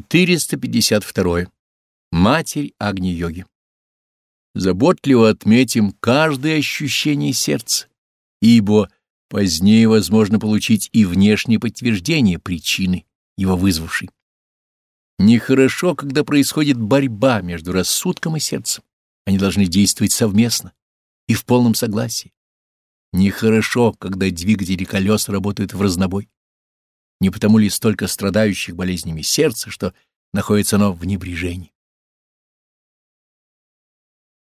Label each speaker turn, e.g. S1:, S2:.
S1: 452. Матерь Агни-йоги. Заботливо отметим каждое ощущение сердца, ибо позднее возможно получить и внешнее подтверждение причины, его вызвавшей. Нехорошо, когда происходит борьба между рассудком и сердцем. Они должны действовать совместно и в полном согласии. Нехорошо, когда двигатели колес работают в разнобой. Не потому ли столько страдающих болезнями сердца, что находится оно в небрежении?